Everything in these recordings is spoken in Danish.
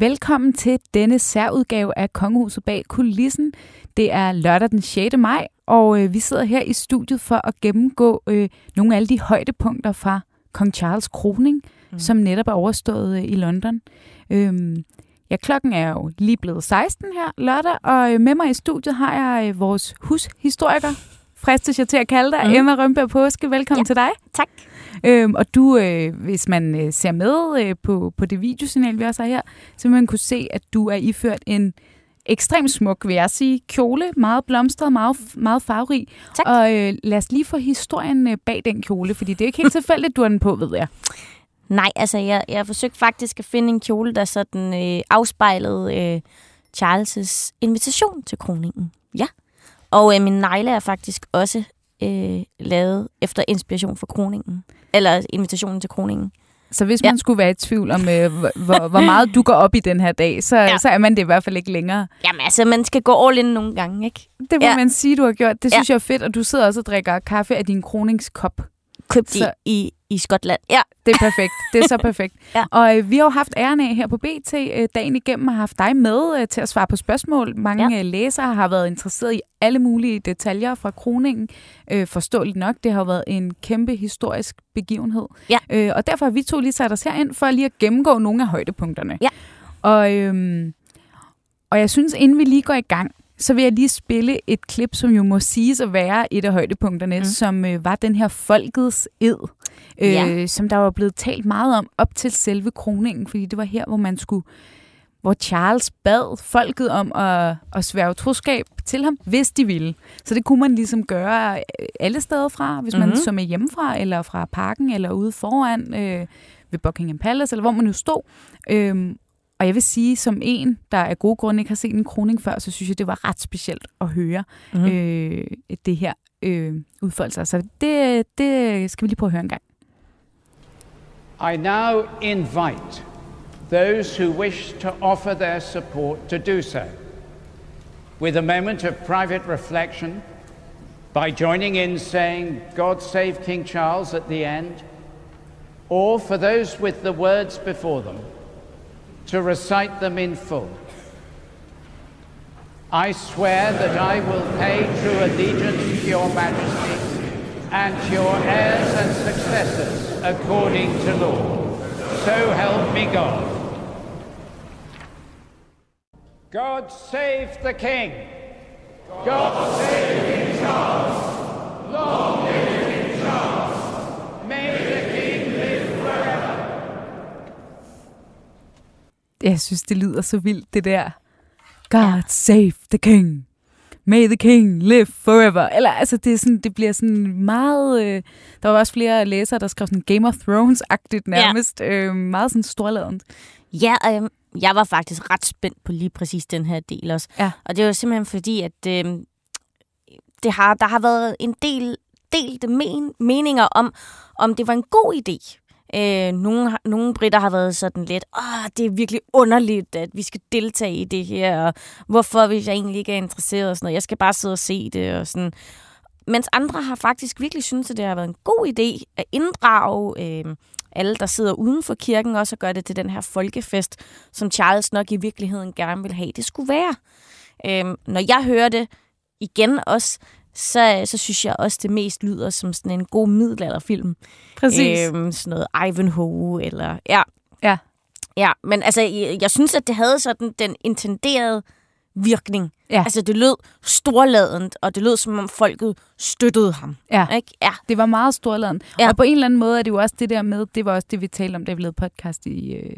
velkommen til denne særudgave af Kongehuset bag kulissen. Det er lørdag den 6. maj, og øh, vi sidder her i studiet for at gennemgå øh, nogle af alle de højdepunkter fra kong Charles kroning, mm. som netop er overstået øh, i London. Øhm, ja, klokken er jo lige blevet 16 her lørdag, og øh, med mig i studiet har jeg øh, vores hushistoriker, fristes jeg til at kalde dig, mm. Emma Rønberg Påske. Velkommen ja. til dig. Tak. Øhm, og du, øh, hvis man øh, ser med øh, på, på det videosignal, vi også har her, så vil man kunne se, at du er iført en ekstremt smuk, vil jeg sige, kjole. Meget blomstret, meget, meget farverig. Tak. Og øh, lad os lige få historien øh, bag den kjole, fordi det er ikke helt tilfældigt, du har den på, ved jeg. Nej, altså jeg, jeg har forsøgt faktisk at finde en kjole, der sådan øh, afspejlede øh, Charles' invitation til kroningen. Ja. Og øh, min negle er faktisk også øh, lavet efter inspiration for kroningen. Eller invitationen til kroningen. Så hvis man ja. skulle være i tvivl om, øh, hvor, hvor meget du går op i den her dag, så, ja. så er man det i hvert fald ikke længere. Jamen altså, man skal gå all in nogle gange, ikke? Det må ja. man sige, du har gjort. Det synes ja. jeg er fedt, og du sidder også og drikker kaffe af din kroningskop. Købt så... i, i Skotland. Ja. Det er perfekt. Det er så perfekt. ja. Og øh, vi har jo haft æren af her på BT øh, dagen igennem og haft dig med øh, til at svare på spørgsmål. Mange ja. øh, læsere har været interesseret i alle mulige detaljer fra kroningen. Øh, forståeligt nok, det har været en kæmpe historisk begivenhed. Ja. Øh, og derfor har vi to lige sat os herind for lige at gennemgå nogle af højdepunkterne. Ja. Og, øh, og jeg synes, inden vi lige går i gang, så vil jeg lige spille et klip, som jo må siges at være et af højdepunkterne, mm. som øh, var den her folkets ed, øh, ja. som der var blevet talt meget om op til selve kroningen, fordi det var her, hvor man skulle hvor Charles bad folket om at, at svære troskab til ham, hvis de ville. Så det kunne man ligesom gøre øh, alle steder fra, hvis man mm-hmm. så med hjemmefra, eller fra parken, eller ude foran øh, ved Buckingham Palace, eller hvor man nu stod. Øhm, og jeg vil sige, som en, der af gode grunde ikke har set en kroning før, så synes jeg, det var ret specielt at høre mm. øh, det her øh, udfolde sig. Så det, det skal vi lige prøve at høre en gang. I now invite those who wish to offer their support to do so. With a moment of private reflection, by joining in saying, God save King Charles at the end, or for those with the words before them, to recite them in full. I swear that I will pay true allegiance to your majesty and to your heirs and successors according to law. So help me God. God save the king. God save King Charles. Long live King Charles. May the King live forever. Jeg synes, det lyder så vildt, det der. God save the king. May the king live forever. Eller altså, det, er sådan, det bliver sådan meget... Øh, der var også flere læsere, der skrev sådan Game of Thrones-agtigt nærmest. Ja. Øh, meget sådan storladent. Ja, øh, jeg var faktisk ret spændt på lige præcis den her del også. Ja. Og det var simpelthen fordi, at øh, det har, der har været en del delte men, meninger om, om det var en god idé Øh, nogle, nogle britter har været sådan lidt, åh, det er virkelig underligt, at vi skal deltage i det her, og hvorfor, hvis jeg egentlig ikke er interesseret og sådan noget, jeg skal bare sidde og se det og sådan. Mens andre har faktisk virkelig synes, at det har været en god idé at inddrage øh, alle, der sidder uden for kirken, også at gøre det til den her folkefest, som Charles nok i virkeligheden gerne vil have, det skulle være. Øh, når jeg hører det igen også, så, så synes jeg også, det mest lyder som sådan en god middelalderfilm. Præcis. Øhm, sådan noget Ivanhoe, eller... Ja. Ja. Ja, men altså, jeg, jeg synes, at det havde sådan den intenderede virkning. Ja. Altså, det lød storladent, og det lød, som om folket støttede ham. Ja, ikke? ja. det var meget storladent. Ja. Og på en eller anden måde er det jo også det der med, det var også det, vi talte om, da vi lavede podcast i, øh,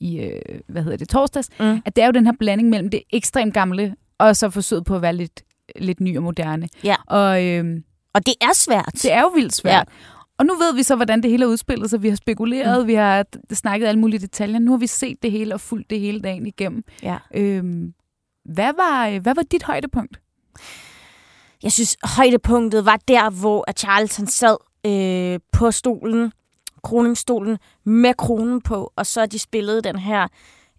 i øh, hvad hedder det, torsdags, mm. at det er jo den her blanding mellem det ekstremt gamle, og så forsøget på at være lidt lidt ny og moderne. Ja. Og, øhm, og det er svært. Det er jo vildt svært. Ja. Og nu ved vi så, hvordan det hele er udspillet sig. Vi har spekuleret, mm. vi har snakket alle mulige detaljer. Nu har vi set det hele og fulgt det hele dagen igennem. Ja. Øhm, hvad, var, hvad var dit højdepunkt? Jeg synes, højdepunktet var der, hvor Charles han sad øh, på stolen, kroningsstolen, med kronen på, og så de spillede den her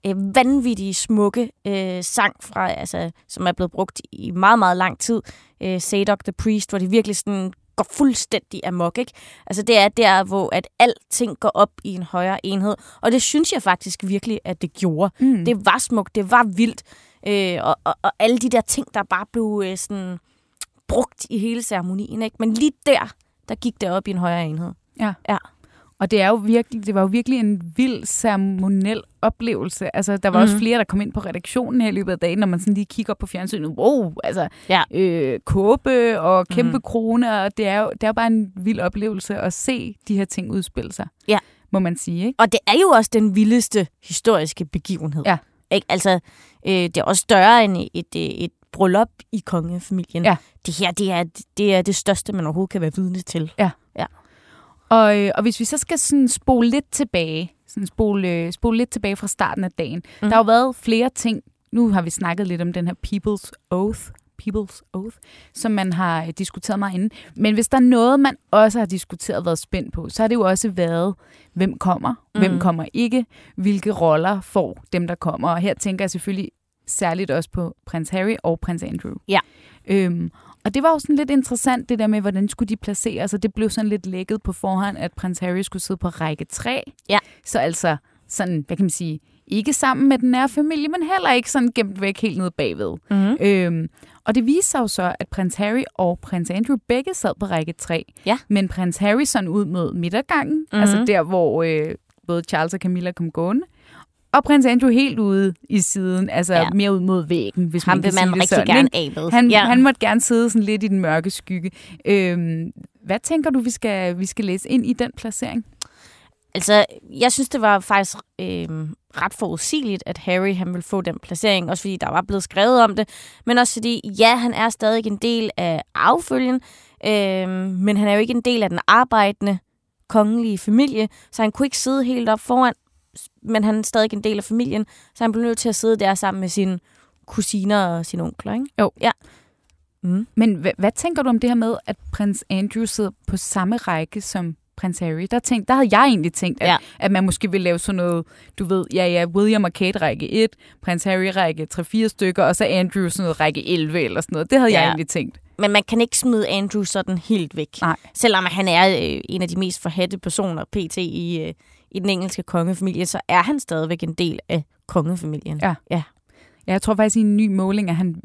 øh, vanvittige, smukke øh, sang, fra, altså, som er blevet brugt i meget, meget lang tid. Øh, Sadok the Priest, hvor det virkelig sådan går fuldstændig amok, ikke? Altså det er der, hvor at alting går op i en højere enhed. Og det synes jeg faktisk virkelig, at det gjorde. Mm. Det var smukt, det var vildt. Øh, og, og, og alle de der ting, der bare blev øh, sådan brugt i hele ceremonien, ikke? Men lige der, der gik det op i en højere enhed. Ja. Ja. Og det, er jo virkelig, det var jo virkelig en vild ceremoniel oplevelse. Altså, der var mm. også Mhm. flere, der kom ind på redaktionen her i løbet af dagen, når man sådan lige kigger op på fjernsynet. Wow, altså, Ja. øh, kåbe og kæmpe Mhm. mm. krone, og det er, jo, det er jo bare en vild oplevelse at se de her ting udspille sig, Ja. må man sige. Ikke? Og det er jo også den vildeste historiske begivenhed. Ja. Ikke? Altså, øh, det er også større end et, et, et bryllup i kongefamilien. Ja. Det her, det er, det er det største, man overhovedet kan være vidne til. Og, øh, og hvis vi så skal sådan spole lidt tilbage, sådan spole, øh, spole lidt tilbage fra starten af dagen. Mm. Der har jo været flere ting. Nu har vi snakket lidt om den her People's Oath, People's Oath, som man har øh, diskuteret meget inden. Men hvis der er noget, man også har diskuteret og været spændt på, så har det jo også været, hvem kommer, mm. hvem kommer ikke, hvilke roller får dem, der kommer. Og her tænker jeg selvfølgelig særligt også på prins Harry og prins Andrew. Ja. Øhm, og det var jo sådan lidt interessant, det der med, hvordan skulle de placere sig. Det blev sådan lidt lækket på forhånd, at prins Harry skulle sidde på række 3. Ja. Så altså sådan, hvad kan man sige, ikke sammen med den nære familie, men heller ikke sådan gemt væk helt nede bagved. Mm-hmm. Øhm, og det viste sig jo så, at prins Harry og prins Andrew begge sad på række 3. Ja. Men prins Harry sådan ud mod midtergangen, mm-hmm. altså der, hvor øh, både Charles og Camilla kom gående. Og prins Andrew helt ude i siden, altså Ja. mere ud mod væggen, hvis Ham man vil man rigtig sådan. gerne af med. Han, ja. han måtte gerne sidde sådan lidt i den mørke skygge. Øhm, hvad tænker du, vi skal, vi skal læse ind i den placering? Altså, jeg synes, det var faktisk øh, ret forudsigeligt, at Harry han ville få den placering. Også fordi der var blevet skrevet om det. Men også fordi, ja, han er stadig en del af affølgen. Øh, men han er jo ikke en del af den arbejdende kongelige familie. Så han kunne ikke sidde helt op foran. Men han er stadig en del af familien. Så han blev nødt til at sidde der sammen med sine kusiner og sine onkler, ikke? Jo. Ja. Mm. Men hvad, hvad tænker du om det her med, at prins Andrew sidder på samme række som prins Harry? Der, tænkte, der havde jeg egentlig tænkt, at, Ja. at man måske ville lave sådan noget, du ved, ja, ja, William og Kate række 1, prins Harry række 3-4 stykker, og så Andrew sådan noget række 11 eller sådan noget. Det havde. Ja. jeg egentlig tænkt. Men man kan ikke smide Andrew sådan helt væk. Nej. Selvom han er øh, en af de mest forhatte personer pt. i, øh, i den engelske kongefamilie, så er han stadigvæk en del af kongefamilien. Ja. ja. Ja, jeg tror faktisk i en ny måling, at han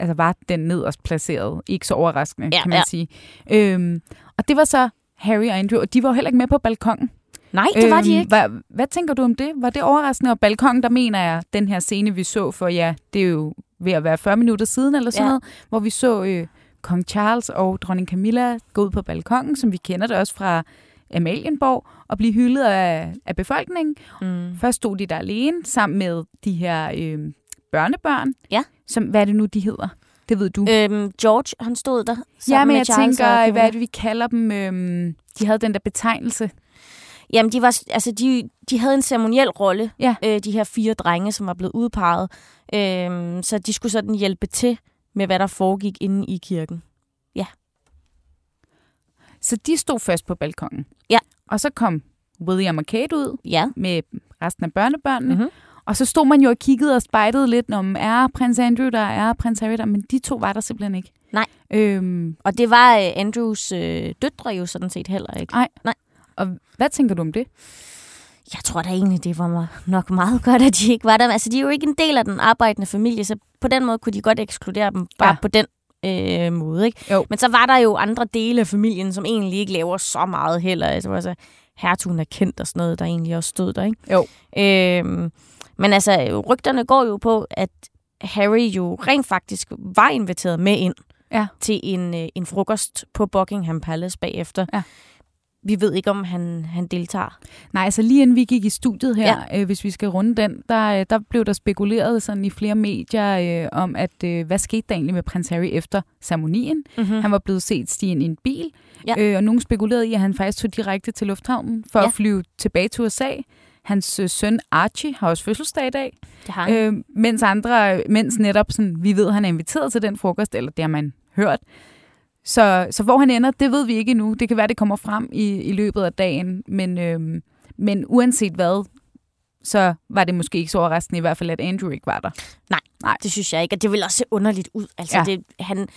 altså, var den nederst placeret. Ikke så overraskende, Ja, kan man ja. sige. Øhm, og det var så Harry og Andrew, og de var jo heller ikke med på balkongen. Nej, det var de ikke. Hvad, hvad tænker du om det? Var det overraskende? Og balkongen, der mener jeg, den her scene, vi så for, ja, det er jo ved at være 40 minutter siden eller sådan ja. noget, hvor vi så øh, kong Charles og dronning Camilla gå ud på balkongen, som vi kender det også fra Amalienborg, og blive hyldet af, af befolkningen. Mm. Først stod de der alene, sammen med de her øh, børnebørn. Ja. Som, hvad er det nu, de hedder? Det ved du. Øhm, George, han stod der ja, men jeg Charles tænker, hvad er det, vi kalder dem? Øhm, de havde den der betegnelse. Jamen, de, var, altså, de, de havde en ceremoniel rolle, Ja. øh, de her fire drenge, som var blevet udpeget. Øhm, så de skulle sådan hjælpe til med, hvad der foregik inde i kirken. Så de stod først på balkongen. Ja. Og så kom William og Kate ud Ja. med resten af børnebørnene. Mhm. Mm-hmm. Og så stod man jo og kiggede og spejtede lidt, om er prins Andrew der, er prins Harry der, men de to var der simpelthen ikke. Nej. Øhm, Og det var øh, Andrews øh, døtre jo sådan set heller ikke. Nej. Nej. og hvad tænker du om det? Jeg tror da egentlig, det var nok meget godt, at de ikke var der. Altså, de er jo ikke en del af den arbejdende familie, så på den måde kunne de godt ekskludere dem bare. Ja. på den øh, måde. Ikke? Jo. Men så var der jo andre dele af familien, som egentlig ikke laver så meget heller. Altså, altså hertugen er kendt og sådan noget, der egentlig også stod der. Ikke? Jo. Øhm, men altså, rygterne går jo på, at Harry jo rent faktisk var inviteret med ind Ja. til en, øh, en frokost på Buckingham Palace bagefter. Ja. Vi ved ikke, om han, han deltager. Nej, altså lige inden vi gik i studiet her, ja. øh, hvis vi skal runde den, der, øh, der blev der spekuleret sådan i flere medier øh, om, at øh, hvad skete der egentlig med prins Harry efter ceremonien? Mm-hmm. Han var blevet set stige ind i en bil, Ja. øh, og nogen spekulerede i, at han faktisk tog direkte til lufthavnen for Ja. at flyve tilbage til USA. Hans øh, søn Archie har også fødselsdag i dag, Det har han. øh, mens andre, mens netop sådan, vi ved, han er inviteret til den frokost, eller det har man hørt. Så, så hvor han ender, det ved vi ikke endnu. Det kan være, det kommer frem i, i løbet af dagen, men, øh, men uanset hvad, så var det måske ikke så overraskende i hvert fald, at Andrew ikke var der. Det synes jeg ikke, og det vil også se underligt ud. Altså, Ja. det, han,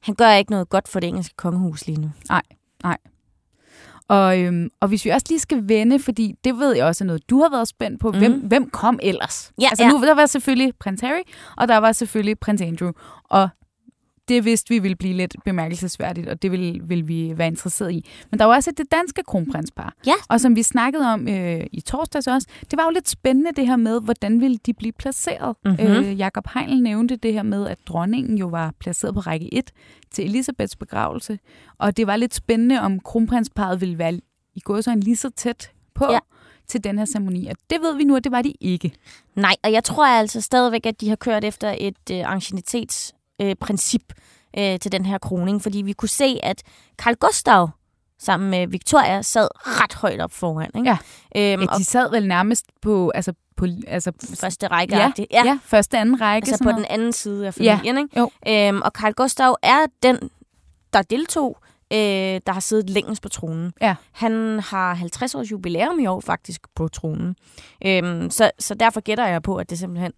han gør ikke noget godt for det engelske kongehus lige nu. Nej, nej. Og, øhm, og hvis vi også lige skal vende, fordi det ved jeg også er noget, du har været spændt på. Mm. Hvem, hvem kom ellers? Ja, altså ja. nu, der var selvfølgelig prins Harry, og der var selvfølgelig prins Andrew. Og det vidste vi ville blive lidt bemærkelsesværdigt, og det vil, vil vi være interesseret i. Men der var også det danske kronprinspar. Ja. Og som vi snakkede om øh, i torsdags også, det var jo lidt spændende det her med, hvordan ville de blive placeret. Mhm. Øh, Jakob Heinl nævnte det her med, at dronningen jo var placeret på række 1 til Elisabeths begravelse. Og det var lidt spændende, om kronprinsparet ville være i gået så lige så tæt på Ja. til den her ceremoni. Og det ved vi nu, at det var de ikke. Nej, og jeg tror altså stadigvæk, at de har kørt efter et øh, anciennitetsprincip øh, princip, øh, til den her kroning, fordi vi kunne se, at Carl Gustav sammen med Victoria sad ret højt op foran. Ikke? Ja. Øhm, Ja, og de sad vel nærmest på, altså, på, altså første række. ja, ja. ja, ja, første anden række. altså på noget. den anden side af familien. Ikke? Jo. Øhm, og Carl Gustav er den, der deltog, øh, der har siddet længst på tronen. Ja. Han har 50 års jubilæum i år faktisk på tronen. Øhm, så, så derfor gætter jeg på, at det simpelthen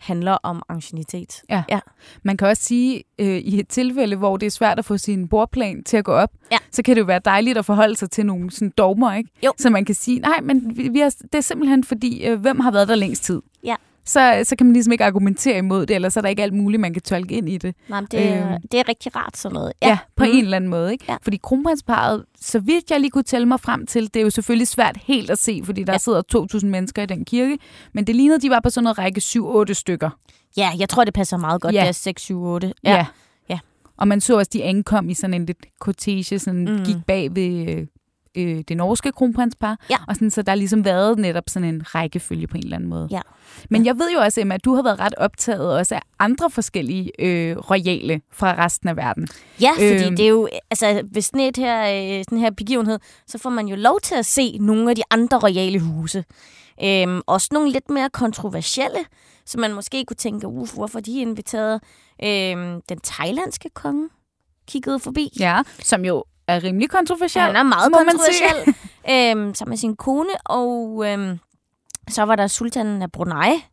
handler om anciennitet. Ja. ja. Man kan også sige, øh, i et tilfælde, hvor det er svært at få sin bordplan til at gå op, Ja. så kan det jo være dejligt at forholde sig til nogle sådan, dogmer, ikke? Jo. Så man kan sige, nej, men vi, vi har, det er simpelthen fordi, øh, hvem har været der længst tid? Ja. Så, så kan man ligesom ikke argumentere imod det, ellers er der ikke alt muligt, man kan tolke ind i det. Nej, men det, er, Øhm. det er rigtig rart sådan noget. Ja, ja på Mhm. en eller anden måde. Ikke? Ja. Fordi kronprinsparet, så vidt jeg lige kunne tælle mig frem til, det er jo selvfølgelig svært helt at se, fordi der Ja. ja. sidder 2.000 mennesker i den kirke, men det lignede, de var på sådan noget række 7-8 stykker. Ja, jeg tror, det passer meget godt. Ja. Det er 6, 7, 8. Ja. Ja. Og man så også, de ankom i sådan en lidt cortege, sådan Mm. mm. gik bag ved øh, øh, det norske kronprinspar. Ja. Og sådan, så der har ligesom været netop sådan en rækkefølge på en eller anden måde. Ja. Men jeg ved jo også, Emma, at du har været ret optaget også af andre forskellige øh, royale fra resten af verden. Ja, fordi Øhm. det er jo, altså ved sådan, et her, øh, sådan her begivenhed, så får man jo lov til at se nogle af de andre royale huse. Øhm, også nogle lidt mere kontroversielle, så man måske kunne tænke, uff, hvorfor de inviteret? Øhm, den thailandske konge kiggede forbi. Ja. Som jo er rimelig kontroversiel. Han er meget kontroversiel. øhm, sammen med sin kone, og øhm, så var der sultanen af Brunei,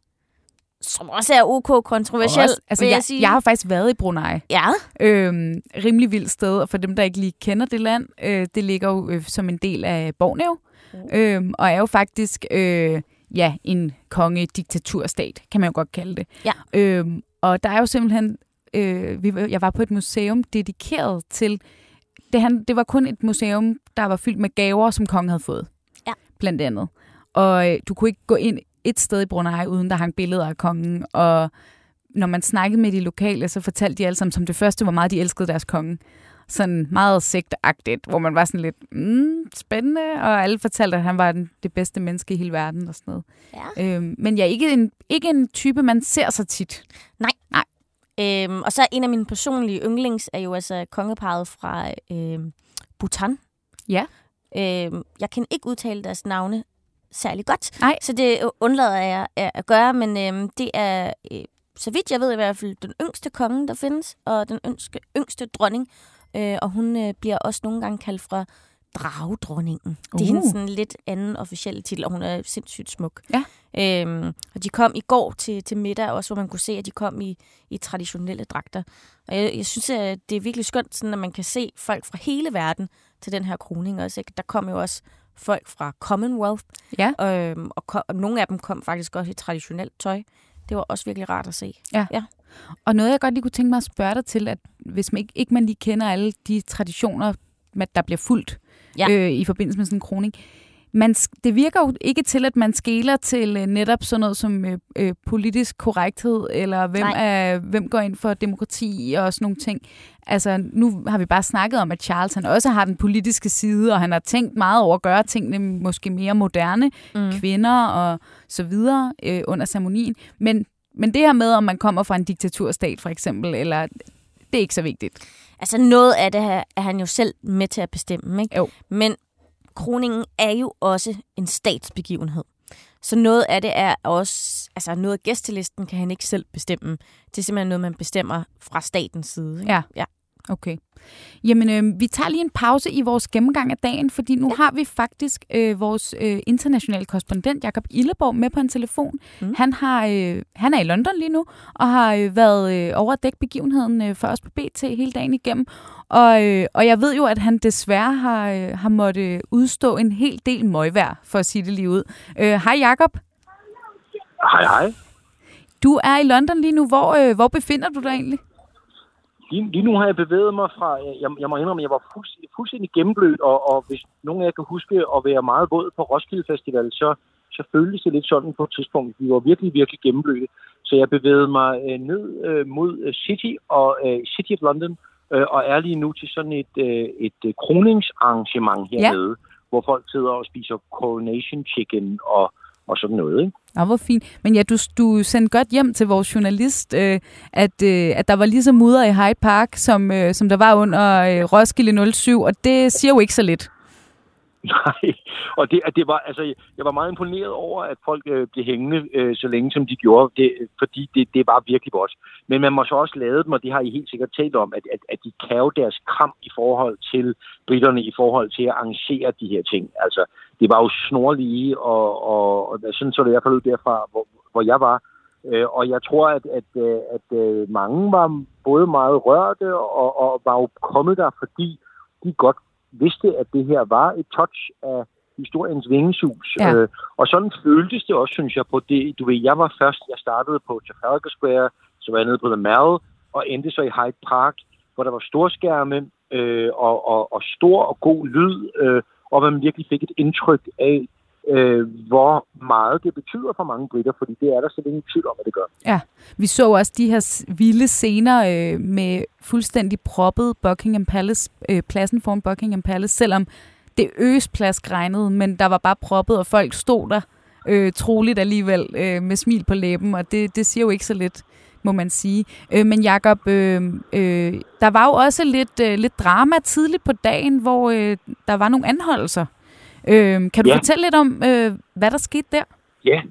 som også er ok kontroversiel, Også, altså, jeg, jeg sige. jeg har faktisk været i Brunei. Ja, Øhm, rimelig vildt sted, og for dem, der ikke lige kender det land, øh, det ligger jo øh, som en del af Borneo, Mm. øhm, og er jo faktisk øh, ja, en konge-diktaturstat, kan man jo godt kalde det. Ja. Øhm, og der er jo simpelthen, øh, vi, jeg var på et museum dedikeret til, det, han, det var kun et museum, der var fyldt med gaver, som kongen havde fået, Ja. blandt andet. Og øh, du kunne ikke gå ind et sted i Brunei, uden der hang billeder af kongen, og når man snakkede med de lokale, så fortalte de alle sammen som det første, hvor meget de elskede deres konge. Sådan meget sektagtigt, hvor man var sådan lidt mm, spændende, og alle fortalte, at han var den, det bedste menneske i hele verden og sådan noget. ja. Øhm, men jeg er ikke en, ikke en type, man ser så tit. Øhm, og så en af mine personlige yndlings er jo altså kongeparet fra øhm, Bhutan. Ja. Øhm, jeg kan ikke udtale deres navne særlig godt, Nej. så det undlader jeg at, gøre, men øhm, det er, øh, så vidt jeg ved i hvert fald, den yngste konge, der findes, og den yngste, yngste dronning, øh, og hun øh, bliver også nogle gange kaldt fra dragedronningen. Det er Uh. hendes sådan lidt anden officielle titel, og hun er sindssygt smuk. Ja. Øhm, og de kom i går til, til middag også, hvor man kunne se, at de kom i, i traditionelle dragter. Og jeg, jeg synes, at det er virkelig skønt, sådan, at man kan se folk fra hele verden til den her kroning også. Ikke? Der kom jo også folk fra Commonwealth, Ja. øhm, og, ko- og nogle af dem kom faktisk også i traditionelt tøj. Det var også virkelig rart at se. Og noget, jeg godt lige kunne tænke mig at spørge dig til, at hvis man ikke, ikke man lige kender alle de traditioner, der bliver fuldt Ja. øh, i forbindelse med sådan en kroning, man, det virker jo ikke til, at man skæler til øh, netop sådan noget som øh, øh, politisk korrekthed, eller hvem, er, hvem går ind for demokrati og sådan nogle ting. Altså, nu har vi bare snakket om, at Charles han også har den politiske side, og han har tænkt meget over at gøre tingene måske mere moderne, Mm. kvinder og så videre øh, under ceremonien. Men, men det her med, om man kommer fra en diktaturstat for eksempel, eller det er ikke så vigtigt. Altså noget af det her er han jo selv med til at bestemme. Ikke? Jo. Men kroningen er jo også en statsbegivenhed. Så noget af det er også, altså noget af gæstelisten kan han ikke selv bestemme. Det er simpelthen noget, man bestemmer fra statens side. Ikke? Ja. ja. Okay. Jamen, øh, vi tager lige en pause i vores gennemgang af dagen, fordi nu ja. har vi faktisk øh, vores øh, internationale korrespondent, Jakob Illeborg, med på en telefon. Mm. Han, har, øh, han er i London lige nu, og har øh, været øh, over at dække begivenheden øh, for os på BT hele dagen igennem. Og, øh, og jeg ved jo, at han desværre har, øh, har måttet udstå en hel del møgvær, for at sige det lige ud. Øh, hej Jakob. Hej hej. Du er i London lige nu. Hvor, øh, hvor befinder du dig egentlig? Lige, lige nu har jeg bevæget mig fra, jeg, jeg må indrømme, jeg var fuldstændig, fuldstændig gennemblødt, og, og hvis nogen af jer kan huske at være meget våd på Roskilde Festival, så, så føltes det lidt sådan på et tidspunkt. Vi var virkelig, virkelig gennemblødte. Så jeg bevægede mig øh, ned øh, mod øh, City og øh, City of London, øh, og er lige nu til sådan et, øh, et øh, kroningsarrangement hernede, ja. hvor folk sidder og spiser coronation chicken og og sådan noget. Ikke? Nå, hvor fint. Men ja, du, du sendte godt hjem til vores journalist, øh, at, øh, at der var lige så mudder i Hyde Park, som, øh, som der var under øh, Roskilde 07, og det siger jo ikke så lidt. Nej, og det, at det var, altså, jeg var meget imponeret over, at folk øh, blev hængende øh, så længe, som de gjorde, det, fordi det, det var virkelig godt. Men man må så også lade dem, og det har I helt sikkert talt om, at, at, at de kan deres kram i forhold til britterne, i forhold til at arrangere de her ting. Altså, det var jo snorlige, og, og, og sådan så det i hvert fald ud derfra, hvor, hvor jeg var. Øh, og jeg tror, at, at, at, at øh, mange var både meget rørte og, og var jo kommet der, fordi de godt vidste, at det her var et touch af historiens vingesus. Ja. Øh, og sådan føltes det også, synes jeg, på det. Du ved, jeg var først, jeg startede på Trafalgar Square, så var jeg nede på The Mall, og endte så i Hyde Park, hvor der var storskærme øh, og, og, og stor og god lyd, øh, og man virkelig fik et indtryk af, øh, hvor meget det betyder for mange britter, fordi det er der slet ingen tvivl om, at det gør. Ja, vi så også de her vilde scener øh, med fuldstændig proppet Buckingham Palace, øh, pladsen foran Buckingham Palace, selvom det øsplads regnede, men der var bare proppet, og folk stod der øh, troligt alligevel øh, med smil på læben, og det, det siger jo ikke så lidt må man sige. Øh, men Jakob, øh, øh, der var jo også lidt, øh, lidt drama tidligt på dagen, hvor øh, der var nogle anholdelser. Øh, kan du ja. fortælle lidt om, øh, hvad der skete der? Ja.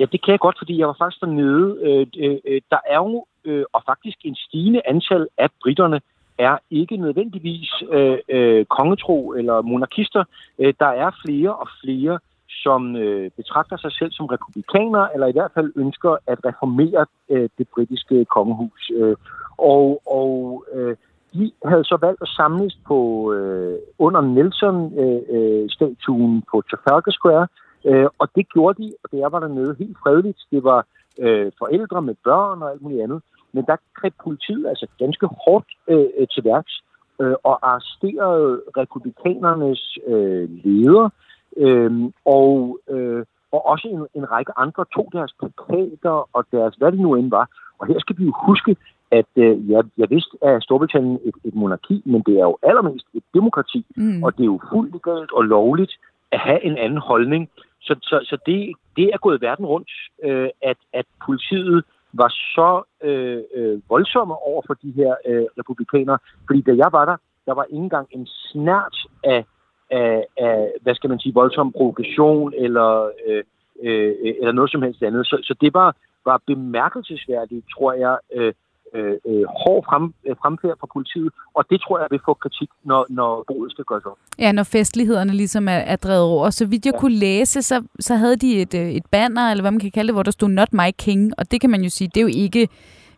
ja, det kan jeg godt, fordi jeg var faktisk dernede. Øh, øh, øh, der er jo, øh, og faktisk en stigende antal af britterne, er ikke nødvendigvis øh, øh, kongetro eller monarkister. Øh, der er flere og flere, som øh, betragter sig selv som republikanere, eller i hvert fald ønsker at reformere øh, det britiske kongehus. Øh, og og øh, de havde så valgt at samles på øh, under Nelson-statuen øh, øh, på Trafalgar Square, øh, og det gjorde de, og det var dernede helt fredeligt. Det var øh, forældre med børn og alt muligt andet. Men der greb politiet altså ganske hårdt øh, øh, til værks øh, og arresterede republikanernes øh, leder, øh, og, øh, og også en, en række andre tog deres plakater og deres, hvad det nu end var. Og her skal vi jo huske, at øh, ja, jeg vidste, at Storbritannien et, et monarki, men det er jo allermest et demokrati, mm. og det er jo fuldt legalt og lovligt at have en anden holdning. Så, så, så det, det er gået verden rundt, øh, at, at politiet var så øh, øh, voldsomme over for de her øh, republikanere. Fordi da jeg var der, der var ikke engang en snært af, af, af hvad skal man sige, voldsom provokation eller, øh, øh, eller noget som helst andet. Så, så det var, var bemærkelsesværdigt, tror jeg, øh, øh, øh, hård frem, øh, fremfærd fra politiet, og det tror jeg vil få kritik, når, når boet skal gøres op. Ja, når festlighederne ligesom er, er drevet over. Så vidt jeg ja. kunne læse, så, så havde de et, øh, et banner, eller hvad man kan kalde det, hvor der stod Not My King, og det kan man jo sige, det er jo ikke,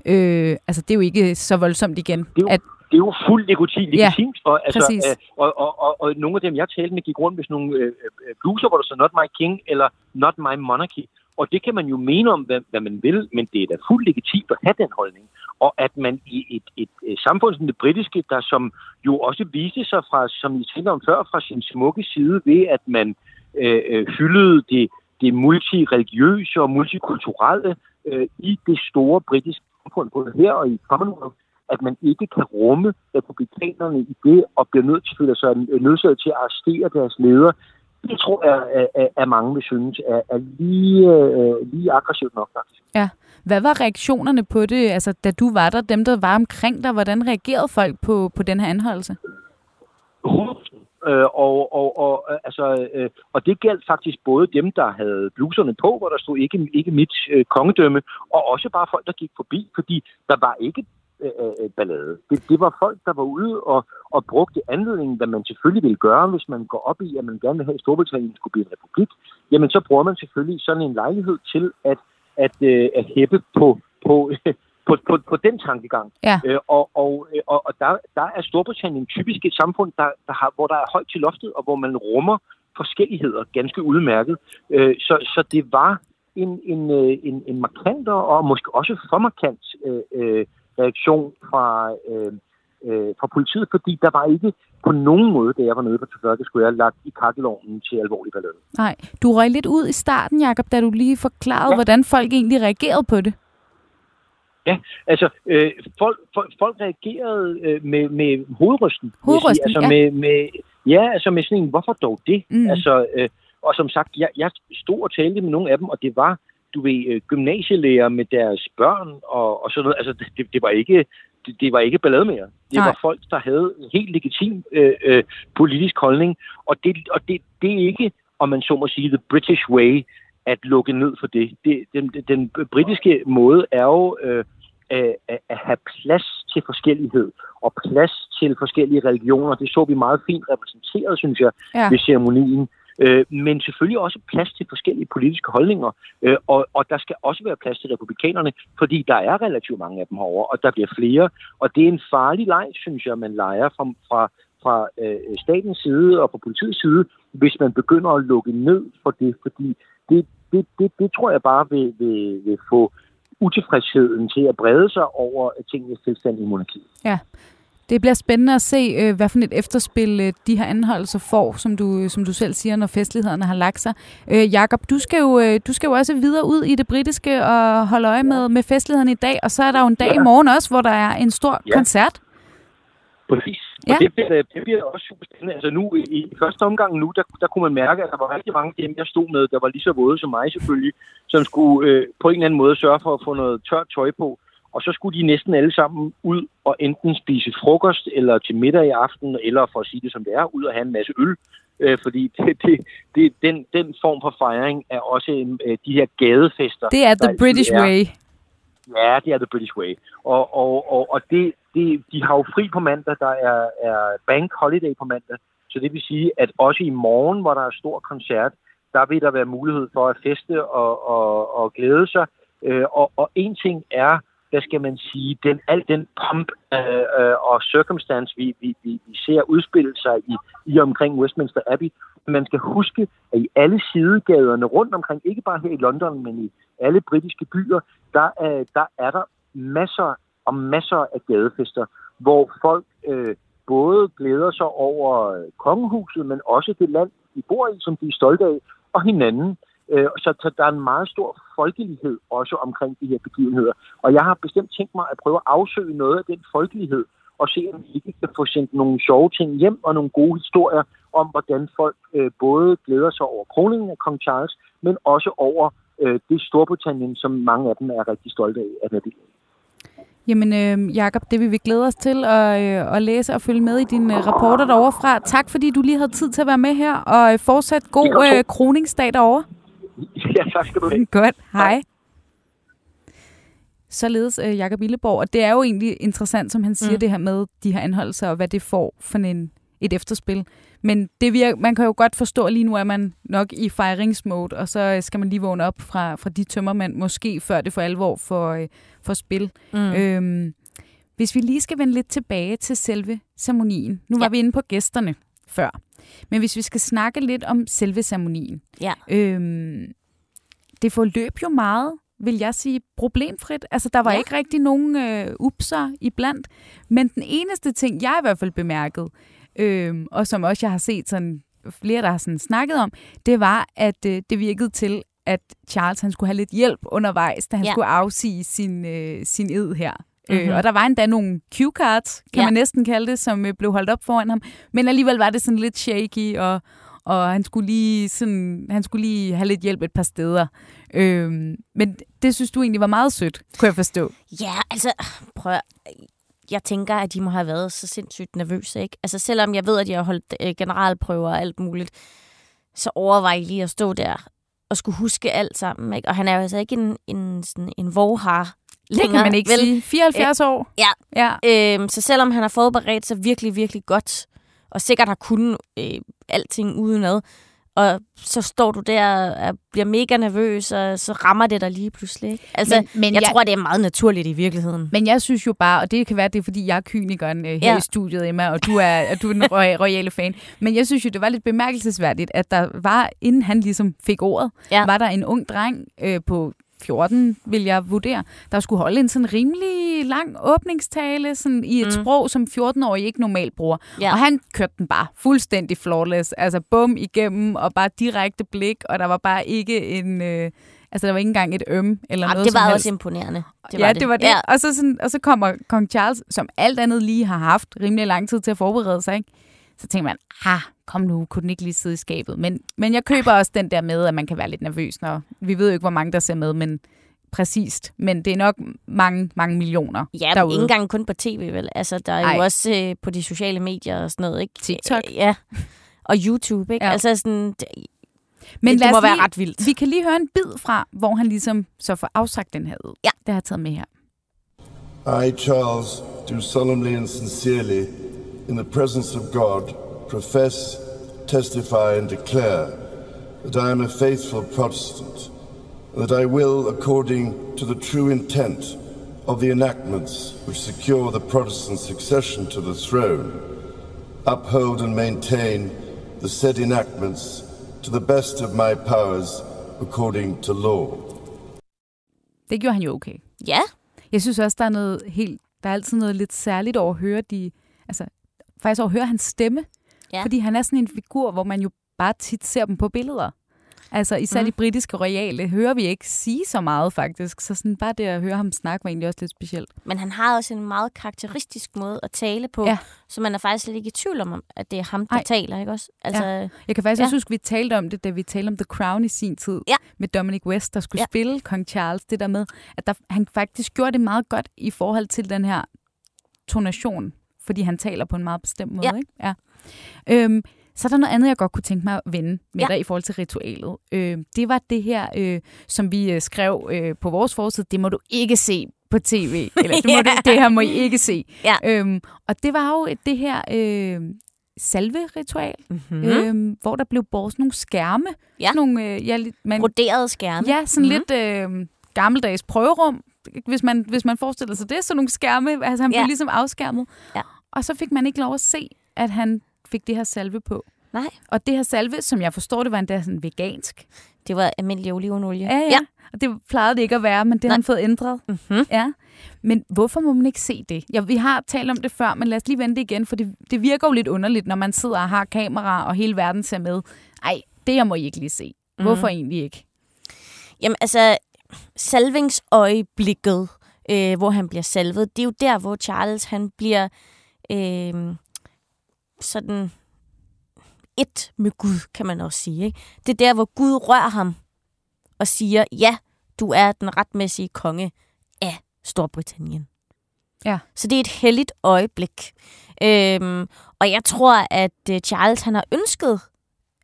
øh, altså, det er jo ikke så voldsomt igen. Det jo, at, det er jo fuldt legitimt, ja, og, altså, øh, og, og, og, og nogle af dem, jeg talte med, gik rundt med sådan nogle øh, øh bluser, hvor der stod Not My King, eller Not My Monarchy. Og det kan man jo mene om, hvad, hvad man vil, men det er da fuldt legitimt at have den holdning. Og at man i et, et, et samfund som det britiske, der som jo også viste sig fra, som I talte om før, fra sin smukke side ved, at man øh, øh, hyldede det, det multireligiøse og multikulturelle øh, i det store britiske samfund, både her og i Commonwealth, at man ikke kan rumme republikanerne i det, og bliver nødt til, at sig nødsaget til at arrestere deres ledere det tror jeg, at, at mange vil synes er, er lige, uh, lige aggressivt nok, faktisk. Ja. Hvad var reaktionerne på det, altså, da du var der, dem der var omkring dig? Hvordan reagerede folk på, på den her anholdelse? Øh, og, og, og, altså, øh, og det galt faktisk både dem, der havde bluserne på, hvor der stod ikke, ikke mit øh, kongedømme, og også bare folk, der gik forbi, fordi der var ikke øh, ballade. Det, det var folk, der var ude og, og brugte anledningen, hvad man selvfølgelig vil gøre, hvis man går op i, at man gerne vil have, at Storbritannien skulle blive en republik. Jamen, så bruger man selvfølgelig sådan en lejlighed til at, at, øh, at hæppe på, på, på, på, på den tankegang. Ja. Øh, og og, og, og der, der er Storbritannien typisk et samfund, der, der har, hvor der er højt til loftet, og hvor man rummer forskelligheder ganske udmærket. Øh, så, så det var en, en, øh, en, en markant og måske også for markant øh, øh, reaktion fra, øh, øh, fra politiet, fordi der var ikke på nogen måde, da jeg var nede på Trafalgar Square, lagt i kakkelovnen til alvorlig ballade. Nej, du røg lidt ud i starten, Jakob, da du lige forklarede, ja. hvordan folk egentlig reagerede på det. Ja, altså øh, folk, folk, folk reagerede øh, med, med hovedrysten. Hovedrysten, altså ja. Med, med, ja, altså med sådan en, hvorfor dog det? Mm. Altså, øh, og som sagt, jeg, jeg stod og talte med nogle af dem, og det var, du ved, øh, gymnasielærer med deres børn og, og sådan noget. Altså, det, det var ikke det, det var ikke ballade mere. Det Nej. var folk, der havde en helt legitim øh, øh, politisk holdning, og det, og det, det er ikke, om man så må sige, the British way at lukke ned for det. det den, den britiske måde er jo øh, at, at have plads til forskellighed og plads til forskellige religioner. Det så vi meget fint repræsenteret, synes jeg, Ja. ved ceremonien. Øh, men selvfølgelig også plads til forskellige politiske holdninger. Øh, og, og der skal også være plads til republikanerne, fordi der er relativt mange af dem herovre, og der bliver flere. Og det er en farlig leg, synes jeg, man leger fra, fra, fra øh, statens side og fra politiets side, hvis man begynder at lukke ned for det, fordi det, det, det, det tror jeg bare vil, vil, vil få utilfredsheden til at brede sig over øh, tingenes tilstand i monarkiet. Ja. Det bliver spændende at se, øh, hvad for et efterspil øh, de her anholdelser får, som du, som du selv siger, når festlighederne har lagt sig. Øh, Jakob, du skal, jo, øh, du skal jo også videre ud i det britiske og holde øje med, med festlighederne i dag, og så er der jo en dag Ja. i morgen også, hvor der er en stor Ja. koncert. Præcis. Ja. Og det bliver, det bliver også super spændende. Altså nu, i i første omgang nu, der, der kunne man mærke, at der var rigtig mange af dem, jeg stod med, der var lige så våde som mig selvfølgelig, som skulle øh, på en eller anden måde sørge for at få noget tørt tøj på. Og så skulle de næsten alle sammen ud og enten spise frokost eller til middag i aften, eller for at sige det som det er, ud og have en masse øl. Øh, fordi det, det, det, den, den form for fejring er også en, øh, de her gadefester. Det er the British er. way. Ja, det er the British way. Og, og, og, og det, det, de har jo fri på mandag, der er, er bank holiday på mandag. Så det vil sige, at også i morgen, hvor der er stor koncert, der vil der være mulighed for at feste og, og, og glæde sig. Øh, og, og en ting er, hvad skal man sige, den, al den pomp øh, øh, og circumstance, vi, vi, vi, vi ser udspille sig i, i omkring Westminster Abbey. Man skal huske, at i alle sidegaderne rundt omkring, ikke bare her i London, men i alle britiske byer, der øh, der er der masser og masser af gadefester, hvor folk øh, både glæder sig over kongehuset, men også det land, de bor i, som de er stolte af, og hinanden. Øh, så, der er en meget stor folkelighed også omkring de her begivenheder. Og jeg har bestemt tænkt mig at prøve at afsøge noget af den folkelighed, og se, om vi ikke kan få sendt nogle sjove ting hjem, og nogle gode historier om, hvordan folk øh, både glæder sig over kroningen af kong Charles, men også over øh, det Storbritannien, som mange af dem er rigtig stolte af at være del. Jamen, øh, Jakob, det vil vi glæde os til at, øh, at læse og følge med i dine øh, rapporter derovre fra. Tak, fordi du lige havde tid til at være med her, og øh, fortsat god øh, kroningsdag derovre. Ja, tak skal du have. Godt, hej. Således øh, Jakob Illeborg, og det er jo egentlig interessant, som han siger, mm. Det her med de her anholdelser, og hvad det får for en, et efterspil. Men det virker, man kan jo godt forstå, at lige nu er man nok i fejringsmode, og så øh, skal man lige vågne op fra, fra de tømmermænd, måske før det for alvor for, øh, for spil. Mm. Mm. Øhm, hvis vi lige skal vende lidt tilbage til selve ceremonien. Nu var Ja. vi inde på gæsterne før. Men hvis vi skal snakke lidt om selve ceremonien. Ja. Øhm, det forløb jo meget, vil jeg sige, problemfrit. Altså, der var ja. Ikke rigtig nogen øh, upser iblandt. Men den eneste ting, jeg i hvert fald bemærkede, øhm, og som også jeg har set sådan, flere, der har sådan snakket om, det var, at øh, det virkede til, at Charles han skulle have lidt hjælp undervejs, da han. Ja. skulle afsige sin, øh, sin ed her. Mm-hmm. Øh, Mhm. og der var endda nogle cue cards, kan Ja. man næsten kalde det, som øh, blev holdt op foran ham. Men alligevel var det sådan lidt shaky, og, og han skulle lige sådan, han skulle lige have lidt hjælp et par steder. Øhm, men det synes du egentlig var meget sødt, kunne jeg forstå. Ja, altså, prøv Jeg tænker, at de må have været så sindssygt nervøse, ikke? Altså, selvom jeg ved, at de har holdt øh, generalprøver og alt muligt, så overvej lige at stå der at skulle huske alt sammen. Ikke? Og han er jo altså ikke en, en, sådan en vorhar længere. Det kan man ikke vel? sige. 74 år. Ja. Ja. Øhm, så selvom han har forberedt sig virkelig, virkelig godt, og sikkert har kunnet øh, alting udenad, og så står du der og bliver mega nervøs, og så rammer det dig lige pludselig. Ikke? Altså, Men- men jeg, jeg- tror, det er meget naturligt i virkeligheden. Men jeg synes jo bare, og det kan være, det er fordi, jeg er kynikeren øh, her Ja. i studiet, Emma, og du er, og du er den roy- royale fan. Men jeg synes jo, det var lidt bemærkelsesværdigt, at der var, inden han ligesom fik ordet, Ja. var der en ung dreng øh, på 14, vil jeg vurdere, der skulle holde en sådan rimelig lang åbningstale sådan i et mm. sprog, som 14-årige ikke normalt bruger. Ja. Og han kørte den bare fuldstændig flawless. Altså bum igennem, og bare direkte blik, og der var bare ikke en... Øh, altså der var ikke engang et øm eller Jamen, noget det som var helst. også imponerende. Det ja, var det var det. Ja. Og, så sådan, og så kommer kong Charles, som alt andet lige har haft rimelig lang tid til at forberede sig. Ikke? Så tænker man, ah, kom nu, kunne den ikke lige sidde i skabet? Men, men jeg køber også den der med, at man kan være lidt nervøs, når vi ved jo ikke, hvor mange der ser med, men præcist. Men det er nok mange, mange millioner Ja, men derude. ikke engang kun på tv, vel? Altså, der er Ej. jo også øh, på de sociale medier og sådan noget, ikke? TikTok. Ja, og YouTube, ikke? Ja. Altså sådan, det, Men det lad må være lige, ret vildt. Vi kan lige høre en bid fra, hvor han ligesom så får afsagt den her ud. Ja. Det har jeg taget med her. I, Charles, do solemnly and sincerely, in the presence of God, profess, testify, and declare that I am a faithful Protestant, and that I will, according to the true intent of the enactments which secure the Protestant succession to the throne, uphold and maintain the said enactments to the best of my powers according to law. Det gjorde han jo okay. ja, Jeg synes også, der er noget helt, der er altid noget lidt særligt over at høre de, altså faktisk over at høre hans stemme. Ja. Fordi han er sådan en figur, hvor man jo bare tit ser dem på billeder. Altså især mm. de britiske royale hører vi ikke sige så meget faktisk. Så sådan bare det at høre ham snakke var egentlig også lidt specielt. men han har også en meget karakteristisk måde at tale på, Ja. så man er faktisk slet ikke i tvivl om, at det er ham, der Ej. taler, ikke også? Altså, ja. Jeg kan faktisk Ja. også huske, at vi talte om det, da vi talte om The Crown i sin tid. Ja. Med Dominic West, der skulle Ja. ja. spille Kong Charles. Det der med, at der, han faktisk gjorde det meget godt i forhold til den her tonation. Fordi han taler på en meget bestemt måde. Ja. Ikke? Ja. Øhm, så er der noget andet, jeg godt kunne tænke mig at vende med Ja. dig i forhold til ritualet. Øh, det var det her, øh, som vi øh, skrev øh, på vores forside. Det må du ikke se på tv. Eller det, må du, det her må I ikke se. Ja. Øhm, og det var jo det her øh, salve-ritual, mm-hmm. mm. øhm, hvor der blev båret nogle skærme. Ja. Nogle, øh, ja, man, Broderede skærme. ja, sådan Mhm. mm. lidt øh, gammeldags prøverum, hvis man, hvis man forestiller sig det. Sådan nogle skærme, altså han Ja. blev ligesom afskærmet. Ja. Og så fik man ikke lov at se, at han fik det her salve på. Nej, Og det her salve, som jeg forstår, det var endda sådan vegansk. det var almindelig olivenolie. Ja, ja. ja. Og det plejede det ikke at være, men det har han fået ændret. Mm-hmm. Ja. Men hvorfor må man ikke se det? Ja, vi har talt om det før, men lad os lige vente igen, for det, det virker jo lidt underligt, når man sidder og har kamera, og hele verden ser med. Ej, det her må I ikke lige se. Hvorfor Mhm. egentlig ikke? Jamen altså, salvingsøjeblikket, øh, hvor han bliver salvet, det er jo der, hvor Charles han bliver øh, sådan et med Gud, kan man også sige. Ikke? Det er der, hvor Gud rører ham og siger, ja, du er den retmæssige konge af Storbritannien. Ja. Så det er et helligt øjeblik. Øhm, og jeg tror, at øh, Charles han har ønsket,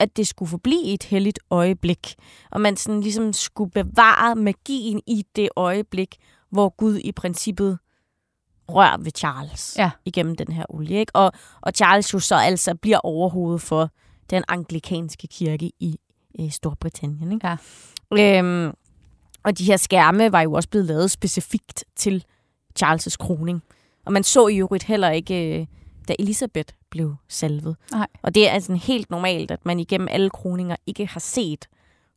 at det skulle forblive et helligt øjeblik. Og man sådan ligesom skulle bevare magien i det øjeblik, hvor Gud i princippet rører ved Charles Ja. igennem den her olie. Ikke? Og, og Charles jo så altså bliver overhovedet for den anglikanske kirke i, i Storbritannien. Ikke? Ja. Øhm, og de her skærme var jo også blevet lavet specifikt til Charles' kroning. Og man så i øvrigt heller ikke, øh, da Elisabeth blev salvet. Nej. Og det er altså helt normalt, at man igennem alle kroninger ikke har set,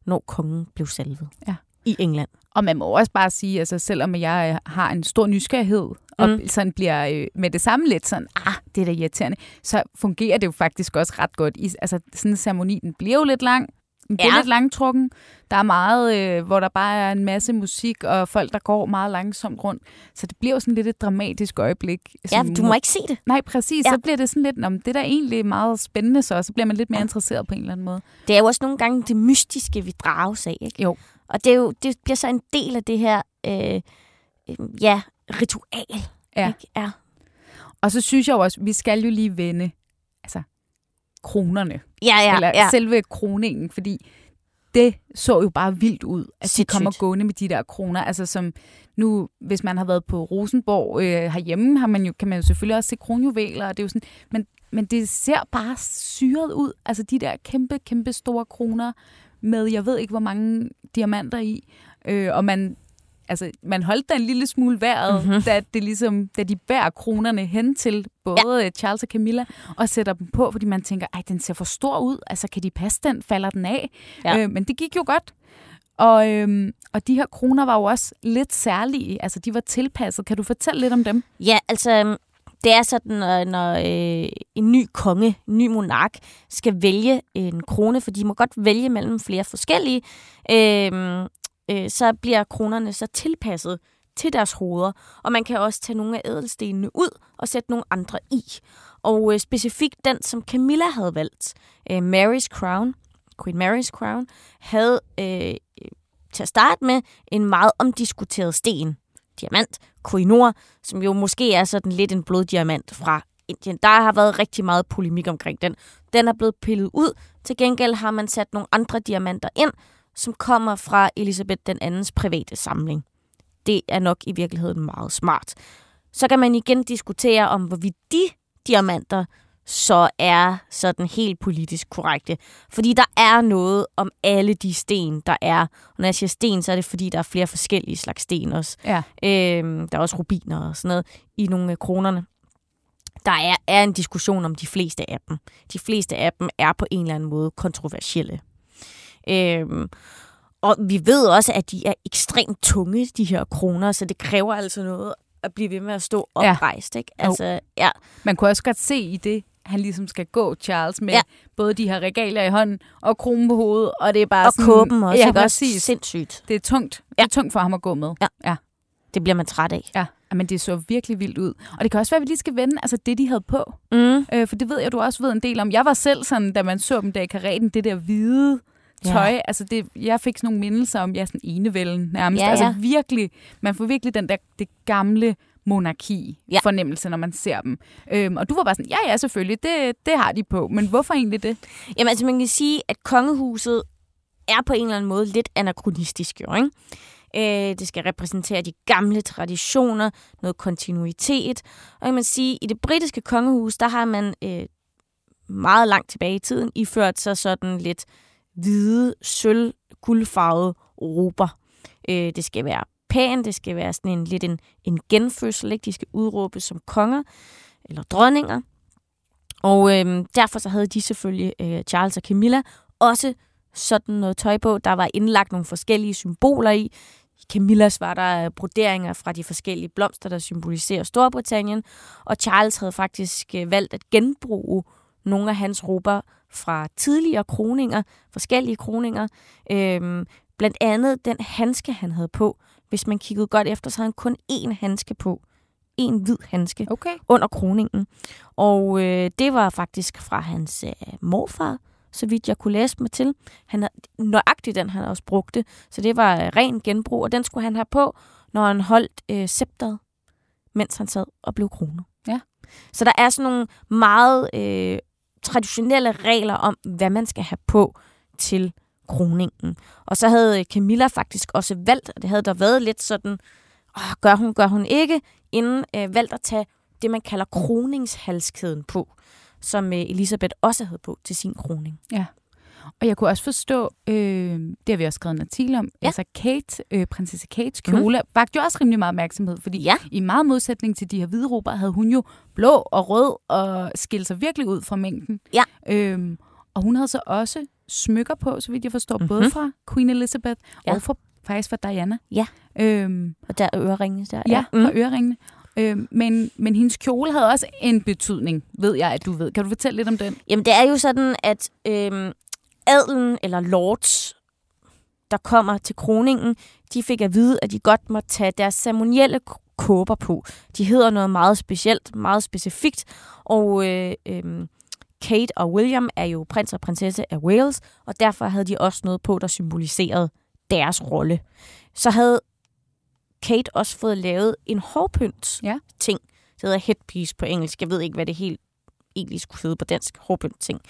når kongen blev salvet Ja. i England. Og man må også bare sige, altså selvom jeg øh, har en stor nysgerrighed, og Mm. sådan bliver øh, med det samme lidt sådan, ah, det er da irriterende, så fungerer det jo faktisk også ret godt. I, altså sådan en ceremoni, den bliver jo lidt lang, den bliver Ja. lidt langtrukken. Der er meget, øh, hvor der bare er en masse musik, og folk, der går meget langsomt rundt. Så det bliver jo sådan lidt et dramatisk øjeblik. Ja, du må ikke se det. Nej, præcis. Ja. Ja. Så bliver det sådan lidt, om det er da egentlig meget spændende så, og så bliver man lidt mere interesseret på en eller anden måde. Det er jo også nogle gange det mystiske, vi drages af. Ikke? Jo. Og det, er jo, det bliver så en del af det her øh, øh, ja, ritual. Ja. Ikke? ja. Og så synes jeg jo også, vi skal jo lige vende altså, kronerne. Ja, ja, eller ja. selve kroningen, fordi det så jo bare vildt ud, at de Sindssygt. kommer gående med de der kroner. Altså som nu, hvis man har været på Rosenborg øh, herhjemme, har man jo, kan man jo selvfølgelig også se kronjuveler, og det er jo sådan, men, men det ser bare syret ud. Altså de der kæmpe, kæmpe store kroner med, jeg ved ikke, hvor mange diamanter i, øh, og man, altså, man holdt da en lille smule vejret, mm-hmm. da, det ligesom, da de bærer kronerne hen til både ja. Charles og Camilla, og sætter dem på, fordi man tænker, ej, den ser for stor ud, altså kan de passe den, falder den af? Ja. Øh, men det gik jo godt. Og, øhm, og de her kroner var jo også lidt særlige, altså de var tilpasset. Kan du fortælle lidt om dem? Ja, altså, øhm, det er sådan, når, når øh, en ny konge, en ny monark, skal vælge en krone, for de må godt vælge mellem flere forskellige, øh, øh, så bliver kronerne så tilpasset til deres hoveder, og man kan også tage nogle af ædelstenene ud og sætte nogle andre i. Og øh, specifikt den, som Camilla havde valgt, øh, Mary's Crown, Queen Mary's Crown, havde øh, til at starte med en meget omdiskuteret sten, diamant, koinor, som jo måske er sådan lidt en bloddiamant fra Indien. Der har været rigtig meget polemik omkring den. Den er blevet pillet ud. Til gengæld har man sat nogle andre diamanter ind, som kommer fra Elisabeth den andens private samling. Det er nok i virkeligheden meget smart. Så kan man igen diskutere om, hvorvidt de diamanter så er sådan helt politisk korrekte. Fordi der er noget om alle de sten, der er. Og når jeg siger sten, så er det fordi, der er flere forskellige slags sten også. Ja. Øhm, der er også rubiner og sådan noget i nogle af kronerne. Der er, er en diskussion om de fleste af dem. De fleste af dem er på en eller anden måde kontroversielle. Øhm, og vi ved også, at de er ekstremt tunge, de her kroner, så det kræver altså noget at blive ved med at stå Ja. oprejst. Ikke? Altså, ja. Man kunne også godt se i det, han ligesom skal gå, Charles, med ja. Ja. både de her regalier i hånden og kronen på hovedet, og det er bare Og sådan... kåben også, ja, ikke? Også præcis. sindssygt. Det er tungt. Det Ja. er tungt for ham at gå med. Ja. ja. Det bliver man træt af. Ja, men det så virkelig vildt ud. Og det kan også være, at vi lige skal vende altså det, de havde på. Mm. Øh, for det ved jeg, du også ved en del om. Jeg var selv sådan, da man så dem der i karetten, det der hvide tøj. Ja. Altså det, jeg fik sådan nogle mindelser om, ja, sådan enevælden nærmest. Ja, Altså ja. virkelig, man får virkelig den der, det gamle monarki Ja. fornemmelse, når man ser dem. Øhm, og du var bare sådan, ja, ja, selvfølgelig, det, det har de på. Men hvorfor egentlig det? Jamen altså, man kan sige, at kongehuset er på en eller anden måde lidt anachronistisk, jo, ikke? Øh, det skal repræsentere de gamle traditioner, noget kontinuitet. Og kan man sige, i det britiske kongehus, der har man øh, meget langt tilbage i tiden iført sig sådan lidt hvide, sølv, guldfarvede rober. Øh, det skal være pænt, det skal være sådan en lidt en, en genfødsel, ikke? De skal udråbes som konger eller dronninger. Og øh, derfor så havde de selvfølgelig, øh, Charles og Camilla, også sådan noget tøj på. Der var indlagt nogle forskellige symboler i. I Camillas var der øh, broderinger fra de forskellige blomster, der symboliserer Storbritannien. Og Charles havde faktisk øh, valgt at genbruge nogle af hans rober fra tidligere kroninger, forskellige kroninger. Øhm, blandt andet den handske, han havde på. Hvis man kiggede godt efter, så havde han kun én handske på. En hvid handske Okay. under kroningen. Og øh, det var faktisk fra hans øh, morfar, så vidt jeg kunne læse mig til. Han havde, nøjagtigt den, han også brugte. Så det var øh, ren genbrug, og den skulle han have på, når han holdt øh, scepteret, mens han sad og blev kronet. Ja. Så der er sådan nogle meget øh, traditionelle regler om, hvad man skal have på til kroningen. Og så havde øh, Camilla faktisk også valgt, og det havde der været lidt sådan, åh, gør hun, gør hun ikke, inden øh, valgt at tage det, man kalder kroningshalskæden på, som øh, Elisabeth også havde på til sin kroning. Ja. Og jeg kunne også forstå, øh, det har vi også skrevet en artikel om, Ja. altså Kate, øh, prinsesse Kates kjole, mm. vagte jo også rimelig meget opmærksomhed, fordi Ja. i meget modsætning til de her hvide rober, havde hun jo blå og rød og skilte sig virkelig ud fra mængden. Ja. Øhm, og hun havde så også smykker på, så vidt jeg forstår, mm-hmm. Mhm. både fra Queen Elizabeth Ja. og fra, faktisk fra Diana. Ja. Øhm, Og der er øreringene der. ja, Mm. fra øreringene. Øhm, men, men hendes kjole havde også en betydning, ved jeg, at du ved. Kan du fortælle lidt om den? Jamen, det er jo sådan, at øhm, adelen eller lords, der kommer til kroningen, de fik at vide, at de godt må tage deres ceremonielle kåber på. De hedder noget meget specielt, meget specifikt, og øh, øh, Kate og William er jo prins og prinsesse af Wales, og derfor havde de også noget på, der symboliserede deres rolle. Så havde Kate også fået lavet en hårpynt Ja. ting. Det hedder headpiece på engelsk. Jeg ved ikke, hvad det helt egentlig skulle hedde på dansk. Hårpynt ting.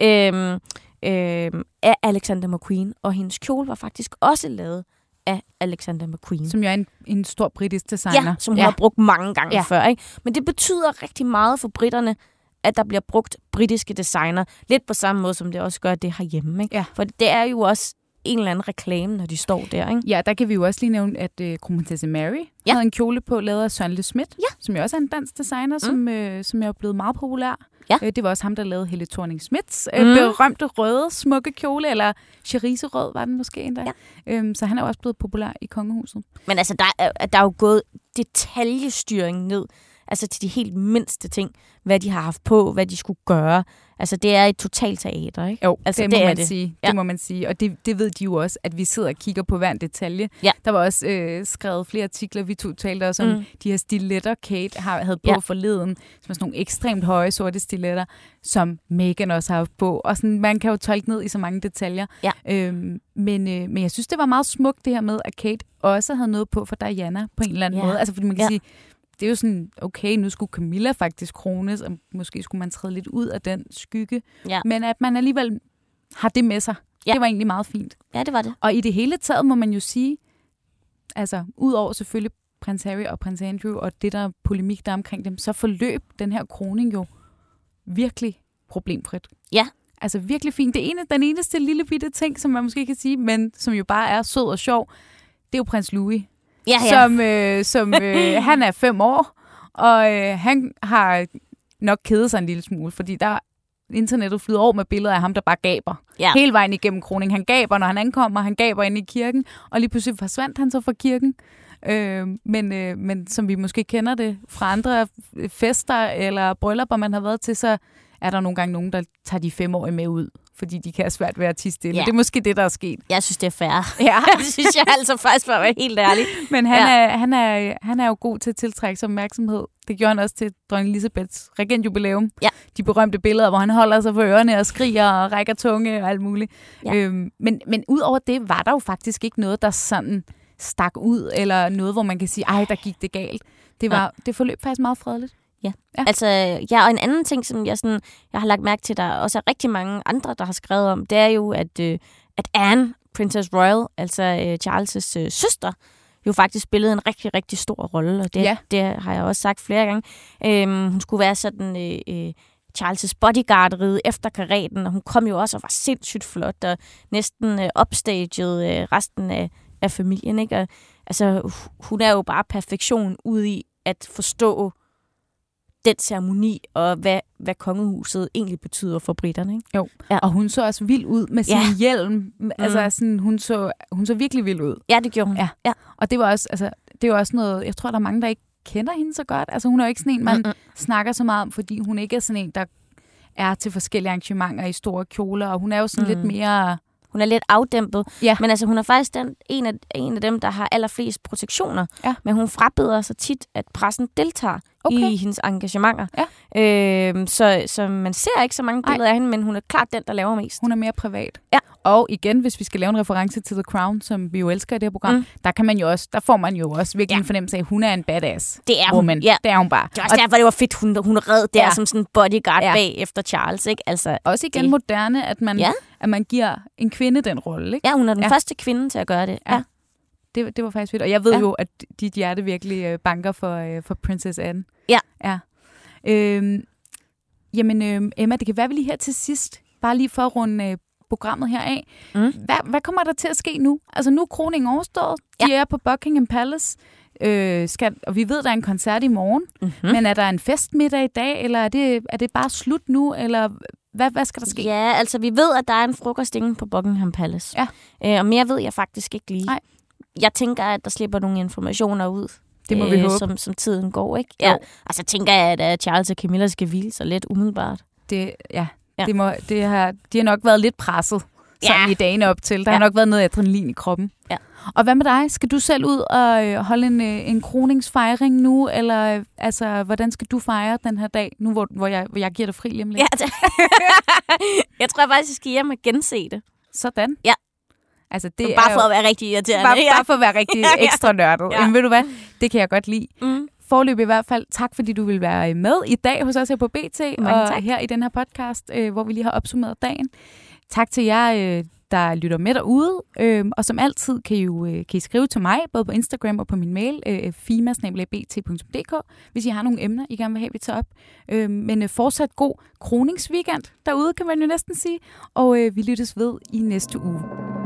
Øhm, øh, af Alexander McQueen, og hendes kjole var faktisk også lavet af Alexander McQueen. Som jo er en, en stor britisk designer. Ja, som hun ja. har brugt mange gange Ja. før. Ikke? Men det betyder rigtig meget for britterne, at der bliver brugt britiske designer. Lidt på samme måde, som det også gør det herhjemme. Ikke? Ja. For det er jo også en eller anden reklame, når de står der. Ikke? Ja, der kan vi jo også lige nævne, at øh, kronprinsesse Mary Ja. havde en kjole på, lavet af Søren Le Schmidt, Ja. som jo også er en dansk designer, mm. som, øh, som er blevet meget populær. Ja. Øh, det var også ham, der lavede Helle thorning Smiths øh, Mm. berømte røde, smukke kjole, eller cheriserød var den måske endda. Ja. Øhm, så han er jo også blevet populær i kongehuset. Men altså, der er, der er jo gået detaljestyring ned. Altså til de helt mindste ting. Hvad de har haft på, hvad de skulle gøre. Altså, det er et totalt teater, ikke? Jo, Altså, det, det må man det. sige. Ja. Det må man sige. Og det, det ved de jo også, at vi sidder og kigger på hver en detalje. Ja. Der var også øh, skrevet flere artikler, vi to talte også om Mm. de her stiletter, Kate har, havde på Ja. forleden, som er sådan nogle ekstremt høje sorte stiletter, som Meghan også har haft på. Og sådan, man kan jo tolke ned i så mange detaljer. Ja. Øhm, men, øh, men jeg synes, det var meget smukt det her med, at Kate også havde noget på for Diana på en eller anden Ja. måde. Altså fordi man kan Ja. sige, det er jo sådan, okay, nu skulle Camilla faktisk krones, og måske skulle man træde lidt ud af den skygge. Ja. Men at man alligevel har det med sig, Ja. det var egentlig meget fint. Ja, det var det. Og i det hele taget må man jo sige, altså udover selvfølgelig prins Harry og prins Andrew, og det der er polemik der er omkring dem, så forløb den her kroning jo virkelig problemfrit. Ja. Altså virkelig fint. Det ene, den eneste lille bitte ting, som man måske kan sige, men som jo bare er sød og sjov, det er jo prins Louis Ja, ja. som, øh, som øh, han er fem år, og øh, han har nok kedet sig en lille smule, fordi der internettet flyder over med billeder af ham, der bare gaber. Ja. Hele vejen igennem kroning. Han gaber, når han ankommer, han gaber ind i kirken, og lige pludselig forsvandt han så fra kirken. Øh, men, øh, men som vi måske kender det fra andre fester eller bryllupper, man har været til, så er der nogle gange nogen, der tager de femårige med ud, fordi de kan have svært ved at tisse stille. Ja. Det er måske det, der er sket. Jeg synes, det er fair. Ja. det synes jeg altså faktisk, for at være helt ærlig. Men han, Ja. ja. er, han, er, han er jo god til at tiltrække sig opmærksomhed. Det gjorde han også til dronning Elisabeths regentjubilæum. Ja. De berømte billeder, hvor han holder sig for ørerne og skriger og rækker tunge og alt muligt. Ja. Øhm, men, men ud over det var der jo faktisk ikke noget, der sådan stak ud, eller noget, hvor man kan sige, ej, der gik det galt. Det, var, det forløb faktisk meget fredeligt. Ja. Ja. Altså, ja, og en anden ting, som jeg, sådan, jeg har lagt mærke til, der også er rigtig mange andre, der har skrevet om, det er jo, at, øh, at Anne, Princess Royal, altså øh, Charles' øh, søster, jo faktisk spillede en rigtig, rigtig stor rolle, og det, Ja. det har jeg også sagt flere gange. Øhm, hun skulle være sådan øh, øh, Charles' bodyguard ride efter karaten, og hun kom jo også og var sindssygt flot, og næsten øh, upstaged øh, resten af, af familien. Ikke? Og, altså, hu- hun er jo bare perfektion ud i at forstå den ceremoni, og hvad, hvad kongehuset egentlig betyder for britterne. Ikke? Jo. Ja. Og hun så også vild ud med sin Ja. hjelm. Altså, sådan, hun, så, hun så virkelig vild ud. Ja, det gjorde hun. Ja. ja. Og det var også, altså, det var også noget, jeg tror, der er mange, der ikke kender hende så godt. Altså, hun er jo ikke sådan en, man Mm-mm. snakker så meget om, fordi hun ikke er sådan en, der er til forskellige arrangementer i store kjoler, og hun er jo sådan Mm. mm. lidt mere... Hun er lidt afdæmpet. Ja. Men altså, hun er faktisk den, en, af, en af dem, der har allerflest protektioner. Ja. Men hun frabeder sig tit, at pressen deltager Okay. i hendes engagementer. Ja. Øhm, så, så man ser ikke så mange billeder af hende, men hun er klart den, der laver mest. Hun er mere privat. Ja. Og igen, hvis vi skal lave en reference til The Crown, som vi jo elsker i det her program, Mm. der kan man jo også, der får man jo også virkelig Ja. en fornemmelse af, at hun er en badass Det er hun. woman. Ja. Det er hun bare. Det var også derfor, det var fedt, hun, hun red der Ja. som sådan en bodyguard Ja. bag efter Charles. Ikke? Altså, Også igen det- moderne, at man, Ja. at man giver en kvinde den rolle. Ja, hun er den Ja. første kvinde til at gøre det. Ja. Ja. Det, det var faktisk fedt. Og jeg ved ja. jo, at dit hjerte virkelig øh, banker for, øh, for Princess Anne. Ja. ja. Øhm, jamen, øh, Emma, det kan være, vi lige her til sidst, bare lige for at runde øh, programmet her af. Mm. Hvad, hvad kommer der til at ske nu? Altså, nu er kroningen overstået. De er på Buckingham Palace. Øh, skal, og vi ved, der er en koncert i morgen. Mm-hmm. Mm. Men er der en festmiddag i dag, eller er det, er det bare slut nu? Eller hvad, hvad skal der ske? Ja, altså vi ved, at der er en frokost inde på Buckingham Palace. Ja. Øh, og mere ved jeg faktisk ikke lige. Nej. Jeg tænker, at der slipper nogle informationer ud. Det må vi håbe. Som, som tiden går, ikke? Jo. Ja. Og så tænker jeg, at Charles og Camilla skal hvile sig lidt umiddelbart. Det, ja, Ja. Det, må, det har, de har nok været lidt presset sådan Ja. i dagene op til. Der Ja. har nok været noget adrenalin i kroppen. Ja. Og hvad med dig? Skal du selv ud og øh, holde en, øh, en kroningsfejring nu? Eller øh, altså, hvordan skal du fejre den her dag, nu hvor, hvor, jeg, hvor jeg giver dig fri lige om lidt? Ja, jeg tror faktisk, jeg skal hjem og gense det. Sådan? Ja. Altså, det bare er for jo, at være rigtig irriterende. bare, ja. bare for at være rigtig ekstra nørdet. Ja. Ja. Jamen, ved du hvad? Det kan jeg godt lide. Mm. Forløb i hvert fald, tak fordi du vil være med i dag hos os her på BT, Mange og tak. her i den her podcast, øh, hvor vi lige har opsummeret dagen. Tak til jer, øh, der lytter med derude. Øh, og som altid kan I jo øh, kan I skrive til mig, både på Instagram og på min mail, øh, fima.bt.dk, hvis I har nogle emner, I gerne vil have, vi tager op. Øh, men øh, fortsat god kroningsweekend derude, kan man jo næsten sige. Og øh, vi lyttes ved i næste uge.